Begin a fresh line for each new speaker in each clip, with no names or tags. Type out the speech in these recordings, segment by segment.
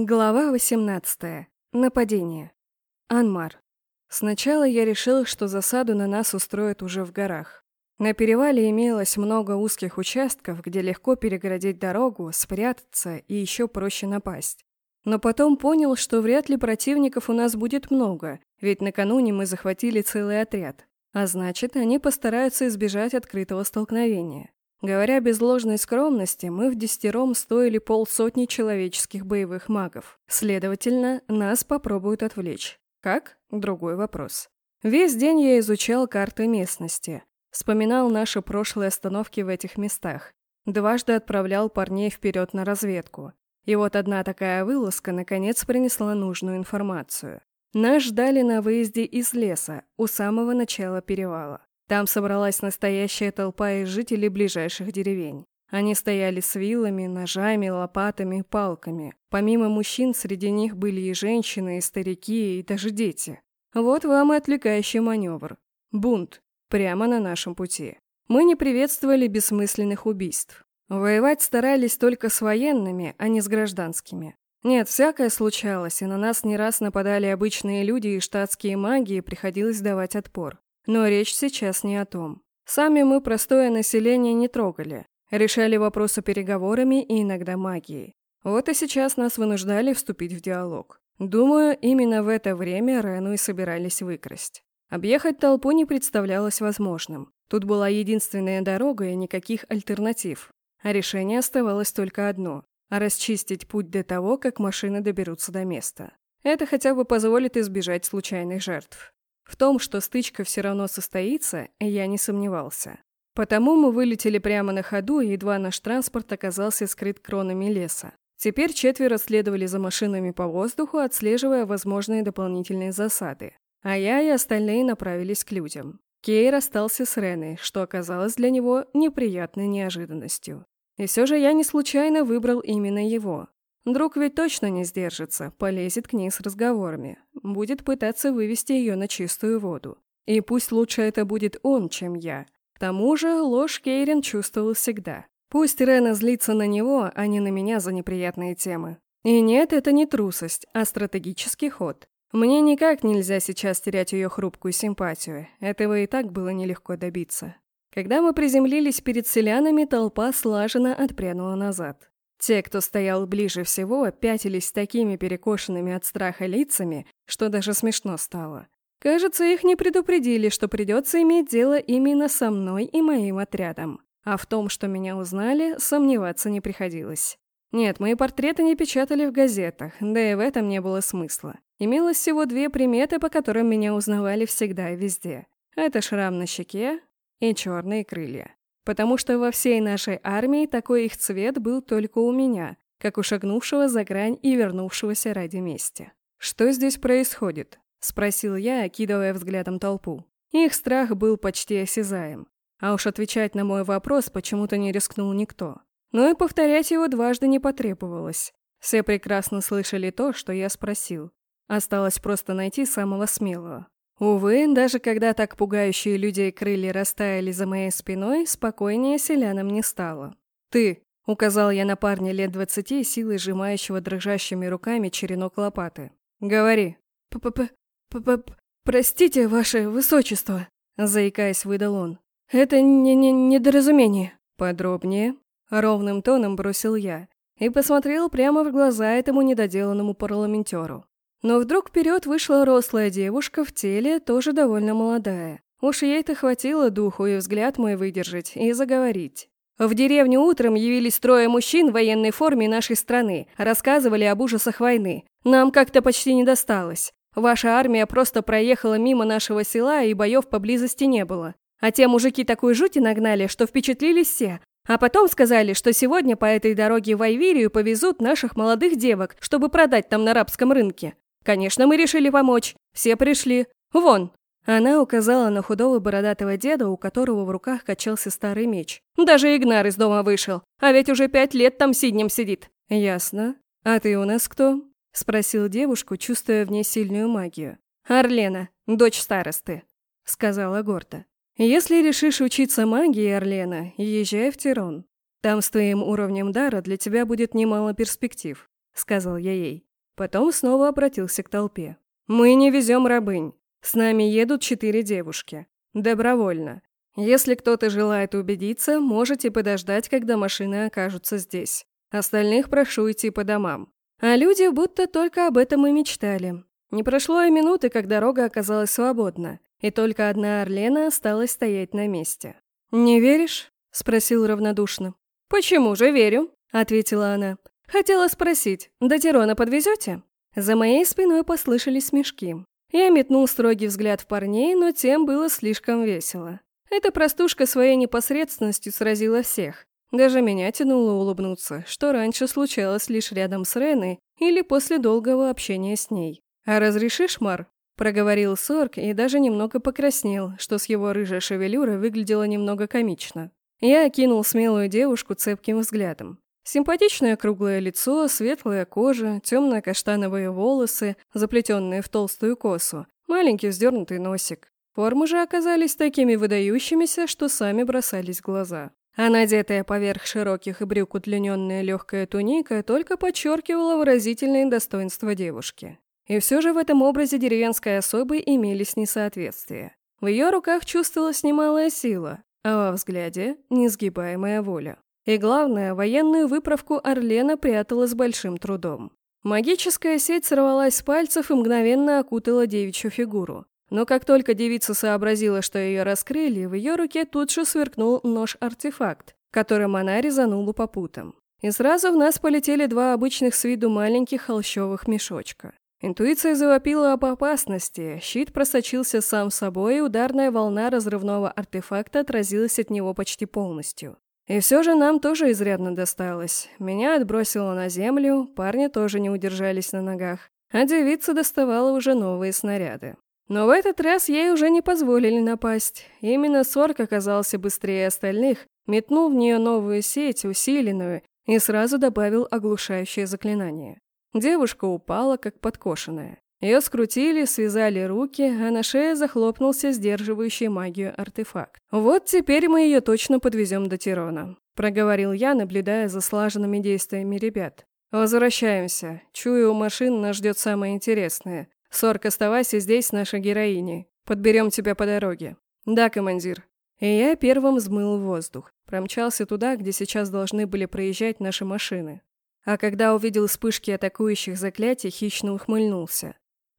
Глава 18. Нападение. Анмар. Сначала я решил, что засаду на нас устроят уже в горах. На перевале имелось много узких участков, где легко перегородить дорогу, спрятаться и еще проще напасть. Но потом понял, что вряд ли противников у нас будет много, ведь накануне мы захватили целый отряд. А значит, они постараются избежать открытого столкновения. Говоря без ложной скромности, мы в десятером стоили полсотни человеческих боевых магов. Следовательно, нас попробуют отвлечь. Как? Другой вопрос. Весь день я изучал карты местности. Вспоминал наши прошлые остановки в этих местах. Дважды отправлял парней вперед на разведку. И вот одна такая вылазка наконец принесла нужную информацию. Нас ждали на выезде из леса, у самого начала перевала. Там собралась настоящая толпа из жителей ближайших деревень. Они стояли с вилами, ножами, лопатами, палками. Помимо мужчин, среди них были и женщины, и старики, и даже дети. Вот вам и отвлекающий маневр. Бунт. Прямо на нашем пути. Мы не приветствовали бессмысленных убийств. Воевать старались только с военными, а не с гражданскими. Нет, всякое случалось, и на нас не раз нападали обычные люди и штатские маги, и приходилось давать отпор. Но речь сейчас не о том. Сами мы простое население не трогали. Решали вопросы переговорами и иногда магией. Вот и сейчас нас вынуждали вступить в диалог. Думаю, именно в это время Рену и собирались выкрасть. Объехать толпу не представлялось возможным. Тут была единственная дорога и никаких альтернатив. А решение оставалось только одно – расчистить путь до того, как машины доберутся до места. Это хотя бы позволит избежать случайных жертв. В том, что стычка все равно состоится, я не сомневался. Потому мы вылетели прямо на ходу, и едва наш транспорт оказался скрыт кронами леса. Теперь четверо следовали за машинами по воздуху, отслеживая возможные дополнительные засады. А я и остальные направились к людям. Кейр остался с Реной, что оказалось для него неприятной неожиданностью. И все же я не случайно выбрал именно его. Друг ведь точно не сдержится, полезет к ней с разговорами, будет пытаться вывести ее на чистую воду. И пусть лучше это будет он, чем я. К тому же ложь Кейрин чувствовал всегда. Пусть Рена злится на него, а не на меня за неприятные темы. И нет, это не трусость, а стратегический ход. Мне никак нельзя сейчас терять ее хрупкую симпатию. Этого и так было нелегко добиться. Когда мы приземлились перед селянами, толпа слаженно отпрянула назад. Те, кто стоял ближе всего, пятились такими перекошенными от страха лицами, что даже смешно стало. Кажется, их не предупредили, что придется иметь дело именно со мной и моим отрядом. А в том, что меня узнали, сомневаться не приходилось. Нет, мои портреты не печатали в газетах, да и в этом не было смысла. Имелось всего две приметы, по которым меня узнавали всегда и везде. Это шрам на щеке и черные крылья потому что во всей нашей армии такой их цвет был только у меня, как у шагнувшего за грань и вернувшегося ради мести. «Что здесь происходит?» – спросил я, окидывая взглядом толпу. Их страх был почти осязаем. А уж отвечать на мой вопрос почему-то не рискнул никто. Но и повторять его дважды не потребовалось. Все прекрасно слышали то, что я спросил. Осталось просто найти самого смелого. Увы, даже когда так пугающие людей крылья растаяли за моей спиной, спокойнее селянам не стало. «Ты», — указал я на парня лет двадцати, силой сжимающего дрожащими руками черенок лопаты. «Говори». «П-п-п... п-п... простите, ваше высочество», — заикаясь, выдал он. «Это не не недоразумение». «Подробнее», — ровным тоном бросил я и посмотрел прямо в глаза этому недоделанному парламентеру. Но вдруг вперед вышла рослая девушка в теле, тоже довольно молодая. Уж ей-то хватило духу и взгляд мой выдержать и заговорить. В деревню утром явились трое мужчин в военной форме нашей страны, рассказывали об ужасах войны. Нам как-то почти не досталось. Ваша армия просто проехала мимо нашего села, и боев поблизости не было. А те мужики такой жути нагнали, что впечатлились все. А потом сказали, что сегодня по этой дороге в Айвирию повезут наших молодых девок, чтобы продать там на рабском рынке. Конечно, мы решили помочь. Все пришли. Вон!» Она указала на худого бородатого деда, у которого в руках качался старый меч. «Даже Игнар из дома вышел, а ведь уже пять лет там сиднем сидит». «Ясно. А ты у нас кто?» – спросил девушку, чувствуя в ней сильную магию. «Орлена, дочь старосты», – сказала гордо. «Если решишь учиться магии, Орлена, езжай в Тирон. Там с твоим уровнем дара для тебя будет немало перспектив», – сказал я ей. Потом снова обратился к толпе. «Мы не везем рабынь. С нами едут четыре девушки. Добровольно. Если кто-то желает убедиться, можете подождать, когда машины окажутся здесь. Остальных прошу идти по домам». А люди будто только об этом и мечтали. Не прошло и минуты, как дорога оказалась свободна, и только одна Орлена осталась стоять на месте. «Не веришь?» — спросил равнодушно. «Почему же верю?» — ответила она. «Хотела спросить, до Тирона подвезете?» За моей спиной послышались смешки. Я метнул строгий взгляд в парней, но тем было слишком весело. Эта простушка своей непосредственностью сразила всех. Даже меня тянуло улыбнуться, что раньше случалось лишь рядом с Реной или после долгого общения с ней. «А разрешишь, Мар?» – проговорил Сорг и даже немного покраснел, что с его рыжей шевелюрой выглядело немного комично. Я окинул смелую девушку цепким взглядом. Симпатичное круглое лицо, светлая кожа, темно-каштановые волосы, заплетенные в толстую косу, маленький вздернутый носик. Формы же оказались такими выдающимися, что сами бросались в глаза. А надетая поверх широких брюк удлиненная легкая туника только подчеркивала выразительные достоинства девушки. И все же в этом образе деревенской особы имелись несоответствия. В ее руках чувствовалась немалая сила, а во взгляде – несгибаемая воля. И главное, военную выправку Орлена прятала с большим трудом. Магическая сеть сорвалась с пальцев и мгновенно окутала девичью фигуру. Но как только девица сообразила, что ее раскрыли, в ее руке тут же сверкнул нож-артефакт, которым она резанула по путам. И сразу в нас полетели два обычных с виду маленьких холщовых мешочка. Интуиция завопила об опасности, щит просочился сам собой, и ударная волна разрывного артефакта отразилась от него почти полностью. И все же нам тоже изрядно досталось. Меня отбросило на землю, парни тоже не удержались на ногах, а девица доставала уже новые снаряды. Но в этот раз ей уже не позволили напасть. Именно Сорк оказался быстрее остальных, метнул в нее новую сеть, усиленную, и сразу добавил оглушающее заклинание. Девушка упала, как подкошенная. Ее скрутили, связали руки, а на шее захлопнулся сдерживающий магию артефакт. «Вот теперь мы ее точно подвезем до Тирона», – проговорил я, наблюдая за слаженными действиями ребят. «Возвращаемся. Чую, у машин нас ждет самое интересное. Сорк, оставайся здесь с нашей героиней. Подберем тебя по дороге». «Да, командир». И я первым взмыл воздух. Промчался туда, где сейчас должны были проезжать наши машины. А когда увидел вспышки атакующих заклятий, хищно ухмыльнулся.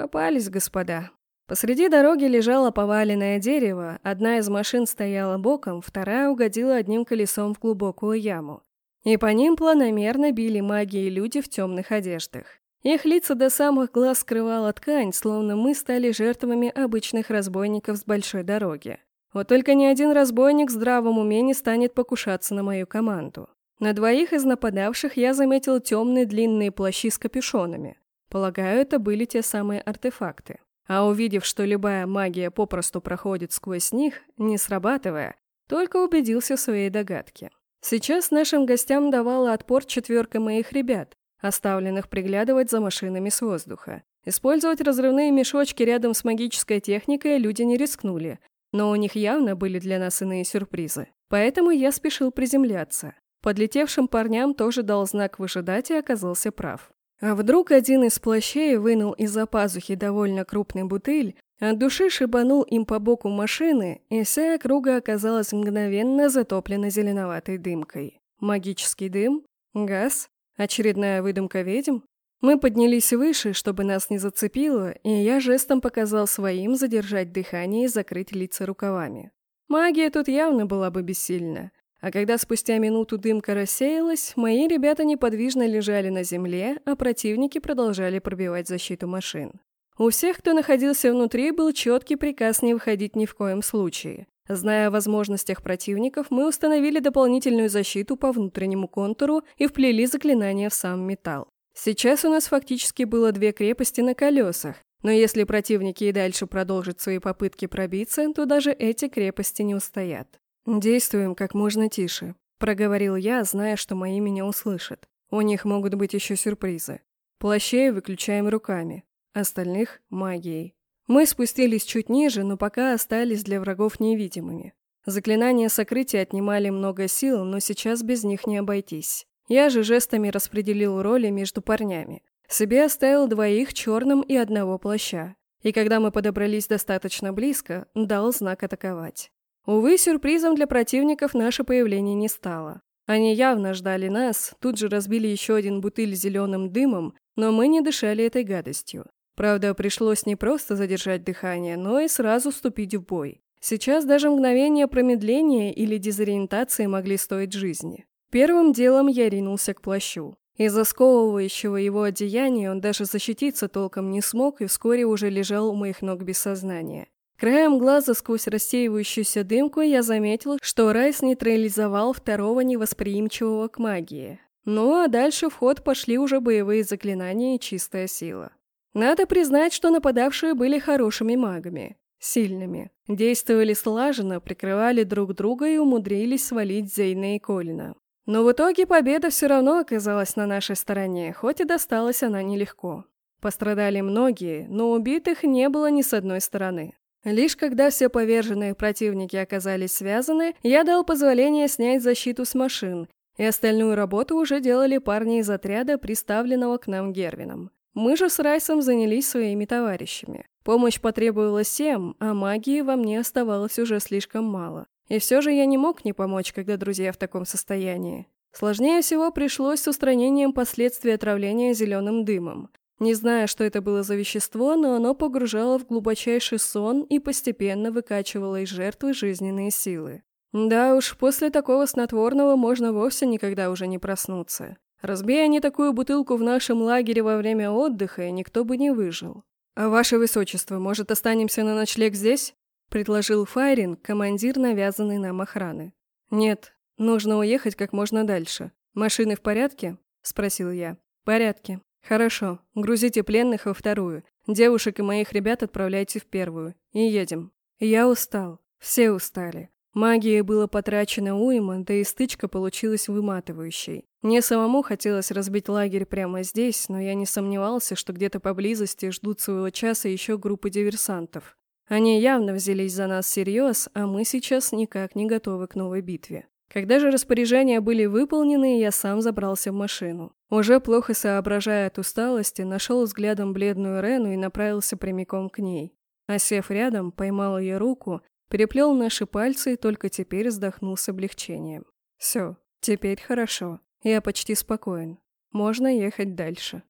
Попались, господа. Посреди дороги лежало поваленное дерево, одна из машин стояла боком, вторая угодила одним колесом в глубокую яму. И по ним планомерно били маги и люди в темных одеждах. Их лица до самых глаз скрывала ткань, словно мы стали жертвами обычных разбойников с большой дороги. Вот только ни один разбойник в здравом уме не станет покушаться на мою команду. На двоих из нападавших я заметил темные длинные плащи с капюшонами. Полагаю, это были те самые артефакты. А увидев, что любая магия попросту проходит сквозь них, не срабатывая, только убедился в своей догадке. Сейчас нашим гостям давала отпор четверка моих ребят, оставленных приглядывать за машинами с воздуха. Использовать разрывные мешочки рядом с магической техникой люди не рискнули, но у них явно были для нас иные сюрпризы. Поэтому я спешил приземляться. Подлетевшим парням тоже дал знак выжидать и оказался прав. А вдруг один из плащей вынул из-за пазухи довольно крупный бутыль, от души шибанул им по боку машины, и вся округа оказалась мгновенно затоплена зеленоватой дымкой. Магический дым? Газ? Очередная выдумка ведьм? Мы поднялись выше, чтобы нас не зацепило, и я жестом показал своим задержать дыхание и закрыть лица рукавами. Магия тут явно была бы бессильна. А когда спустя минуту дымка рассеялась, мои ребята неподвижно лежали на земле, а противники продолжали пробивать защиту машин. У всех, кто находился внутри, был четкий приказ не выходить ни в коем случае. Зная о возможностях противников, мы установили дополнительную защиту по внутреннему контуру и вплели заклинание в сам металл. Сейчас у нас фактически было две крепости на колесах, но если противники и дальше продолжат свои попытки пробиться, то даже эти крепости не устоят. «Действуем как можно тише», — проговорил я, зная, что мои меня услышат. У них могут быть еще сюрпризы. Плащей выключаем руками, остальных — магией. Мы спустились чуть ниже, но пока остались для врагов невидимыми. Заклинания сокрытия отнимали много сил, но сейчас без них не обойтись. Я же жестами распределил роли между парнями. Себе оставил двоих черным и одного плаща. И когда мы подобрались достаточно близко, дал знак атаковать. Увы, сюрпризом для противников наше появление не стало. Они явно ждали нас, тут же разбили еще один бутыль зеленым дымом, но мы не дышали этой гадостью. Правда, пришлось не просто задержать дыхание, но и сразу вступить в бой. Сейчас даже мгновение промедления или дезориентации могли стоить жизни. Первым делом я ринулся к плащу. Из-за сковывающего его одеяния он даже защититься толком не смог и вскоре уже лежал у моих ног без сознания. Краем глаза сквозь рассеивающуюся дымку я заметил, что Райс нейтрализовал второго невосприимчивого к магии. Ну а дальше в ход пошли уже боевые заклинания и чистая сила. Надо признать, что нападавшие были хорошими магами. Сильными. Действовали слаженно, прикрывали друг друга и умудрились свалить Зейна и Колина. Но в итоге победа все равно оказалась на нашей стороне, хоть и досталась она нелегко. Пострадали многие, но убитых не было ни с одной стороны. Лишь когда все поверженные противники оказались связаны, я дал позволение снять защиту с машин, и остальную работу уже делали парни из отряда, приставленного к нам Гервином. Мы же с Райсом занялись своими товарищами. Помощь потребовалась всем, а магии во мне оставалось уже слишком мало. И все же я не мог не помочь, когда друзья в таком состоянии. Сложнее всего пришлось с устранением последствий отравления зеленым дымом. Не зная, что это было за вещество, но оно погружало в глубочайший сон и постепенно выкачивало из жертвы жизненные силы. Да уж, после такого снотворного можно вовсе никогда уже не проснуться. Разбей они такую бутылку в нашем лагере во время отдыха, и никто бы не выжил. «А ваше высочество, может, останемся на ночлег здесь?» предложил Файрин, командир навязанной нам охраны. «Нет, нужно уехать как можно дальше. Машины в порядке?» – спросил я. «В порядке. Хорошо. Грузите пленных во вторую. Девушек и моих ребят отправляйте в первую. И едем. Я устал. Все устали. Магии было потрачено уйма, да и стычка получилась выматывающей. Мне самому хотелось разбить лагерь прямо здесь, но я не сомневался, что где-то поблизости ждут своего часа еще группы диверсантов. Они явно взялись за нас всерьез, а мы сейчас никак не готовы к новой битве. Когда же распоряжения были выполнены, я сам забрался в машину. Уже плохо соображая от усталости, нашел взглядом бледную Рену и направился прямиком к ней. А сев рядом, поймал ее руку, переплел наши пальцы и только теперь вздохнул с облегчением. Все, теперь хорошо. Я почти спокоен. Можно ехать дальше.